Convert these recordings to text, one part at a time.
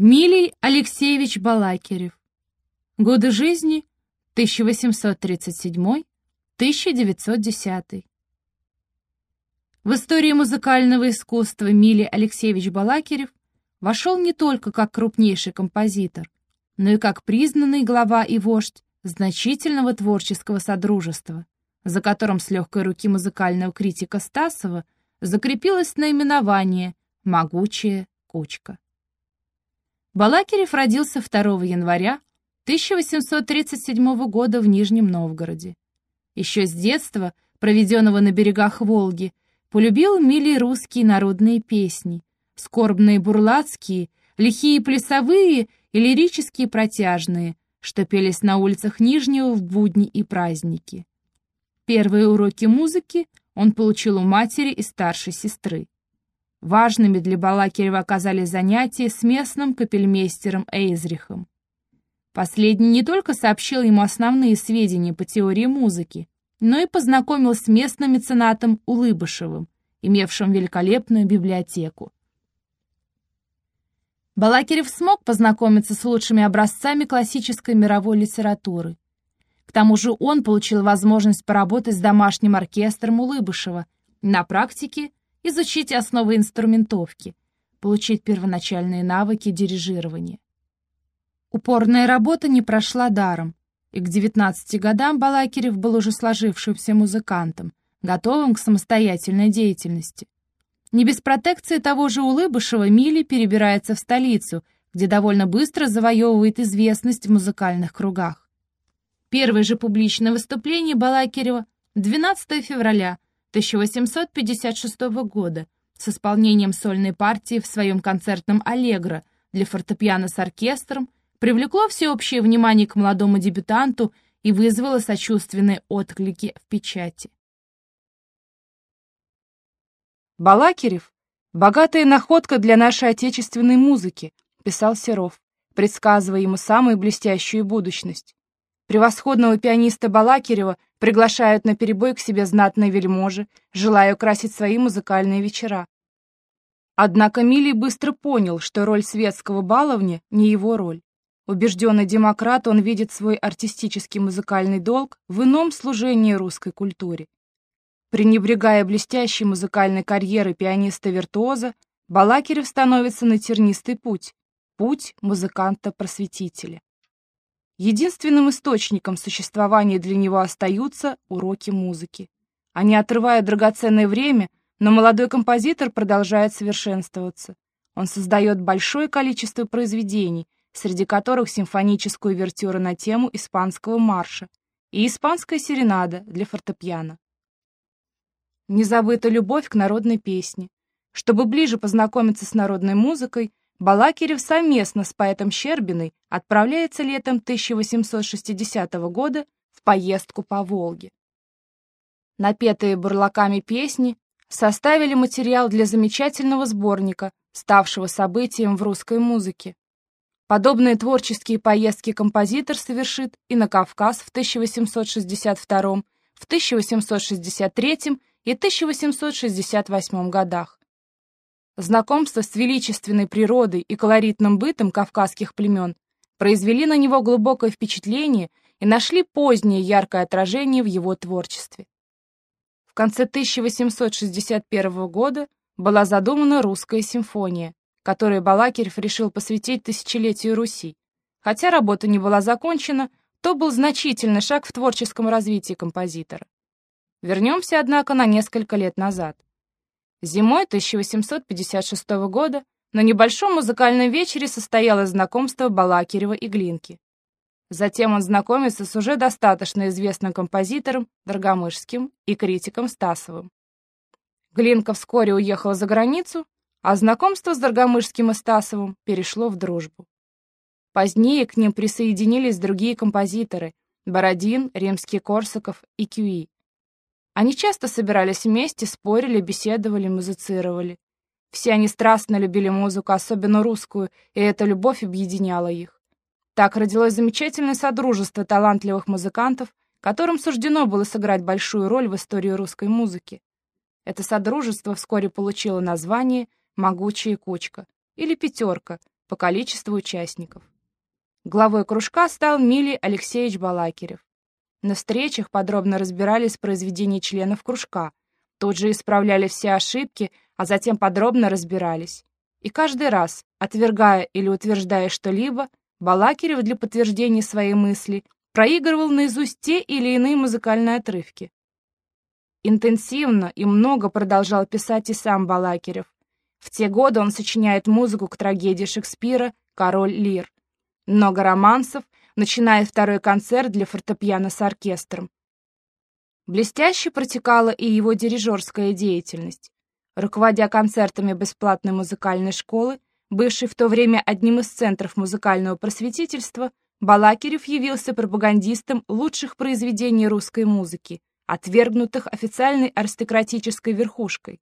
Милий Алексеевич Балакирев. Годы жизни 1837-1910. В истории музыкального искусства Милий Алексеевич Балакирев вошел не только как крупнейший композитор, но и как признанный глава и вождь значительного творческого содружества, за которым с легкой руки музыкального критика Стасова закрепилось наименование «Могучая кучка». Балакирев родился 2 января 1837 года в Нижнем Новгороде. Еще с детства, проведенного на берегах Волги, полюбил Милий русские народные песни, скорбные бурлацкие, лихие плясовые и лирические протяжные, что пелись на улицах Нижнего в будни и праздники. Первые уроки музыки он получил у матери и старшей сестры. Важными для Балакирева оказались занятия с местным капельмейстером Эйзрихом. Последний не только сообщил ему основные сведения по теории музыки, но и познакомил с местным меценатом Улыбышевым, имевшим великолепную библиотеку. Балакирев смог познакомиться с лучшими образцами классической мировой литературы. К тому же он получил возможность поработать с домашним оркестром Улыбышева на практике изучить основы инструментовки, получить первоначальные навыки дирижирования. Упорная работа не прошла даром, и к 19 годам Балакирев был уже сложившимся музыкантом, готовым к самостоятельной деятельности. Не без протекции того же Улыбышева Мили перебирается в столицу, где довольно быстро завоевывает известность в музыкальных кругах. Первое же публичное выступление Балакирева 12 февраля 1856 года с исполнением сольной партии в своем концертном «Аллегро» для фортепиано с оркестром привлекло всеобщее внимание к молодому дебютанту и вызвало сочувственные отклики в печати. «Балакирев — богатая находка для нашей отечественной музыки», — писал Серов, предсказывая ему самую блестящую будущность. Превосходного пианиста Балакирева приглашают на перебой к себе знатные вельможи, желая украсить свои музыкальные вечера. Однако Милий быстро понял, что роль светского баловня не его роль. Убежденный демократ, он видит свой артистический музыкальный долг в ином служении русской культуре. Пренебрегая блестящей музыкальной карьерой пианиста-виртуоза, Балакирев становится на тернистый путь, путь музыканта-просветителя. Единственным источником существования для него остаются уроки музыки. Они отрывают драгоценное время, но молодой композитор продолжает совершенствоваться. Он создает большое количество произведений, среди которых симфоническую вертюру на тему испанского марша и испанская серенада для фортепиано. Не забыта любовь к народной песне. Чтобы ближе познакомиться с народной музыкой, Балакирев совместно с поэтом Щербиной отправляется летом 1860 года в поездку по Волге. Напетые бурлаками песни составили материал для замечательного сборника, ставшего событием в русской музыке. Подобные творческие поездки композитор совершит и на Кавказ в 1862, в 1863 и 1868 годах. Знакомство с величественной природой и колоритным бытом кавказских племен произвели на него глубокое впечатление и нашли позднее яркое отражение в его творчестве. В конце 1861 года была задумана русская симфония, которую Балакирев решил посвятить тысячелетию Руси. Хотя работа не была закончена, то был значительный шаг в творческом развитии композитора. Вернемся, однако, на несколько лет назад. Зимой 1856 года на небольшом музыкальном вечере состоялось знакомство Балакирева и Глинки. Затем он знакомится с уже достаточно известным композитором Драгомышским и критиком Стасовым. Глинка вскоре уехал за границу, а знакомство с Драгомышским и Стасовым перешло в дружбу. Позднее к ним присоединились другие композиторы — Бородин, Римский-Корсаков и Кюи. Они часто собирались вместе, спорили, беседовали, музицировали. Все они страстно любили музыку, особенно русскую, и эта любовь объединяла их. Так родилось замечательное содружество талантливых музыкантов, которым суждено было сыграть большую роль в истории русской музыки. Это содружество вскоре получило название «Могучая кучка» или «Пятерка», по количеству участников. Главой кружка стал Мили Алексеевич Балакирев. На встречах подробно разбирались произведения членов кружка, тут же исправляли все ошибки, а затем подробно разбирались. И каждый раз, отвергая или утверждая что-либо, Балакирев для подтверждения своей мысли проигрывал наизусть те или иные музыкальные отрывки. Интенсивно и много продолжал писать и сам Балакирев. В те годы он сочиняет музыку к трагедии Шекспира «Король Лир». Много романсов, начиная второй концерт для фортепиано с оркестром. Блестяще протекала и его дирижерская деятельность. Руководя концертами бесплатной музыкальной школы, бывшей в то время одним из центров музыкального просветительства, Балакирев явился пропагандистом лучших произведений русской музыки, отвергнутых официальной аристократической верхушкой.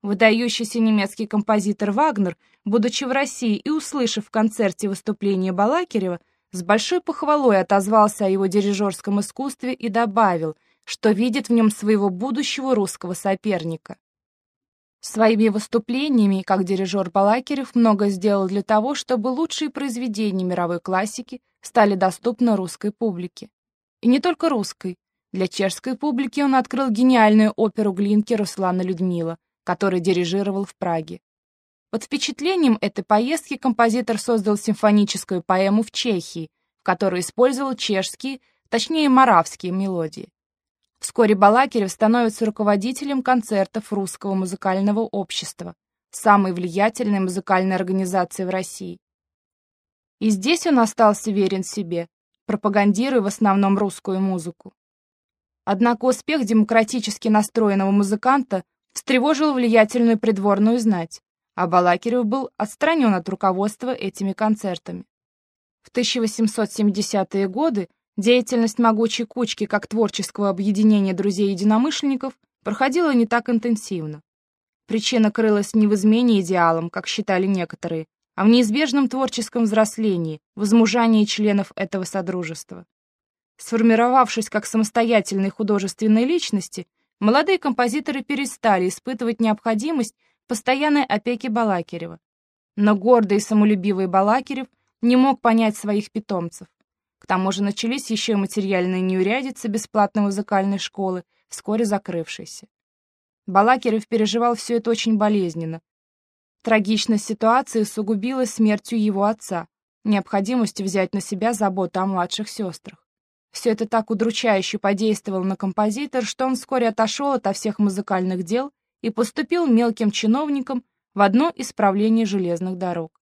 Выдающийся немецкий композитор Вагнер, будучи в России и услышав в концерте выступление Балакирева, с большой похвалой отозвался о его дирижерском искусстве и добавил, что видит в нем своего будущего русского соперника. Своими выступлениями, как дирижер Балакирев, много сделал для того, чтобы лучшие произведения мировой классики стали доступны русской публике. И не только русской. Для чешской публики он открыл гениальную оперу Глинки «Руслана Людмила», который дирижировал в Праге. Под впечатлением этой поездки композитор создал симфоническую поэму в Чехии, в которой использовал чешские, точнее маравские мелодии. Вскоре Балакирев становится руководителем концертов Русского музыкального общества, самой влиятельной музыкальной организации в России. И здесь он остался верен себе, пропагандируя в основном русскую музыку. Однако успех демократически настроенного музыканта встревожил влиятельную придворную знать, а Балакирев был отстранен от руководства этими концертами. В 1870-е годы Деятельность могучей кучки как творческого объединения друзей-единомышленников проходила не так интенсивно. Причина крылась не в измене идеалам, как считали некоторые, а в неизбежном творческом взрослении, возмужании членов этого содружества. Сформировавшись как самостоятельные художественные личности, молодые композиторы перестали испытывать необходимость постоянной опеки Балакирева. Но гордый и самолюбивый Балакирев не мог понять своих питомцев. К тому же начались еще и материальные неурядицы бесплатной музыкальной школы, вскоре закрывшейся. Балакирев переживал все это очень болезненно. Трагичность ситуации сугубилась смертью его отца, необходимостью взять на себя заботу о младших сестрах. Все это так удручающе подействовало на композитора, что он вскоре отошел ото всех музыкальных дел и поступил мелким чиновником в одно из правлений железных дорог.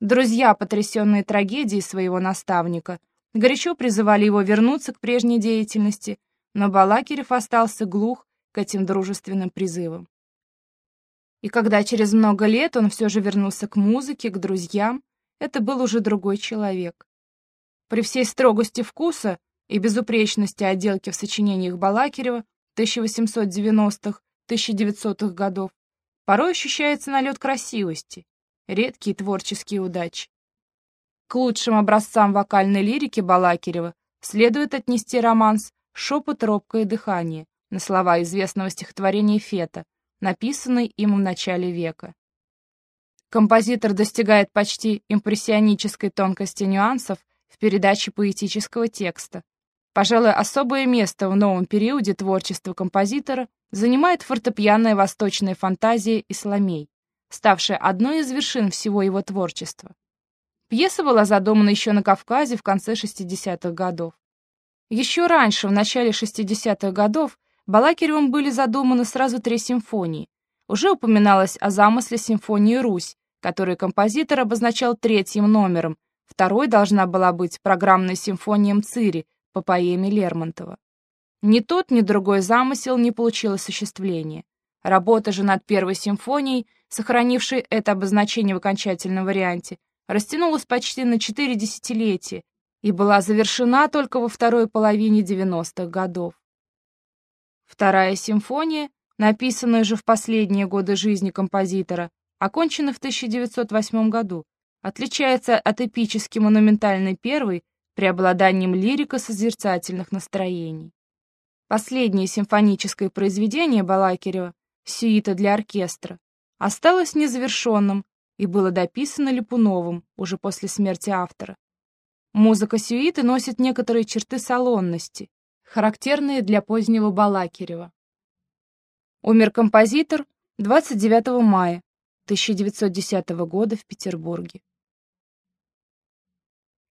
Друзья, потрясенные трагедией своего наставника, горячо призывали его вернуться к прежней деятельности, но Балакирев остался глух к этим дружественным призывам. И когда через много лет он все же вернулся к музыке, к друзьям, это был уже другой человек. При всей строгости вкуса и безупречности отделки в сочинениях Балакирева 1890-1900-х годов порой ощущается налет красивости, редкие творческие удачи. К лучшим образцам вокальной лирики Балакирева следует отнести романс «Шепот, робкое дыхание» на слова известного стихотворения Фета, написанный им в начале века. Композитор достигает почти импрессионической тонкости нюансов в передаче поэтического текста. Пожалуй, особое место в новом периоде творчества композитора занимает фортепианная восточная фантазия Исламей ставшая одной из вершин всего его творчества. Пьеса была задумана еще на Кавказе в конце 60-х годов. Еще раньше, в начале 60-х годов, Балакиревым были задуманы сразу три симфонии. Уже упоминалось о замысле симфонии «Русь», который композитор обозначал третьим номером, второй должна была быть программной симфония Мцири по поэме Лермонтова. Ни тот, ни другой замысел не получил осуществления. Работа же над первой симфонией сохранивший это обозначение в окончательном варианте, растянулась почти на четыре десятилетия и была завершена только во второй половине 90-х годов. Вторая симфония, написанная же в последние годы жизни композитора, окончена в 1908 году, отличается от эпически монументальной первой преобладанием лирико-созерцательных настроений. Последнее симфоническое произведение Балакирева «Сюита для оркестра» осталось незавершенным и было дописано Липуновым уже после смерти автора. Музыка сюиты носит некоторые черты салонности, характерные для позднего Балакирева. Умер композитор 29 мая 1910 года в Петербурге.